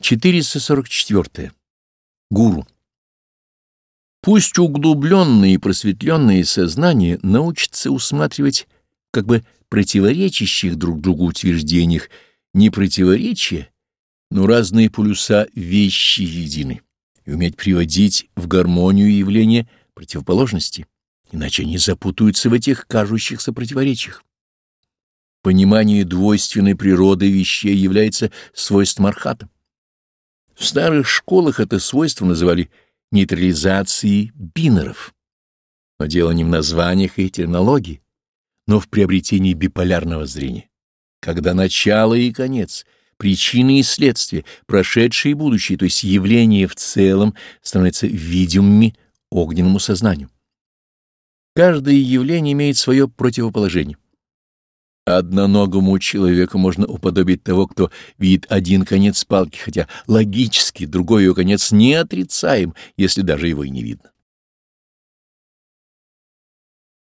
444. Гуру. Пусть углубленное и просветленное сознание научится усматривать как бы противоречащих друг другу утверждениях не противоречия, но разные полюса вещи едины, и уметь приводить в гармонию явления противоположности, иначе они запутаются в этих кажущихся противоречиях. Понимание двойственной природы вещей является свойством архата. В старых школах это свойство называли нейтрализацией бинеров. Но дело не в названиях и терминологии, но в приобретении биполярного зрения, когда начало и конец, причины и следствия, прошедшие и будущее, то есть явление в целом, становятся видимыми огненному сознанию. Каждое явление имеет свое противоположение. Одноногому человеку можно уподобить того, кто видит один конец палки, хотя логически другой ее конец не отрицаем, если даже его и не видно.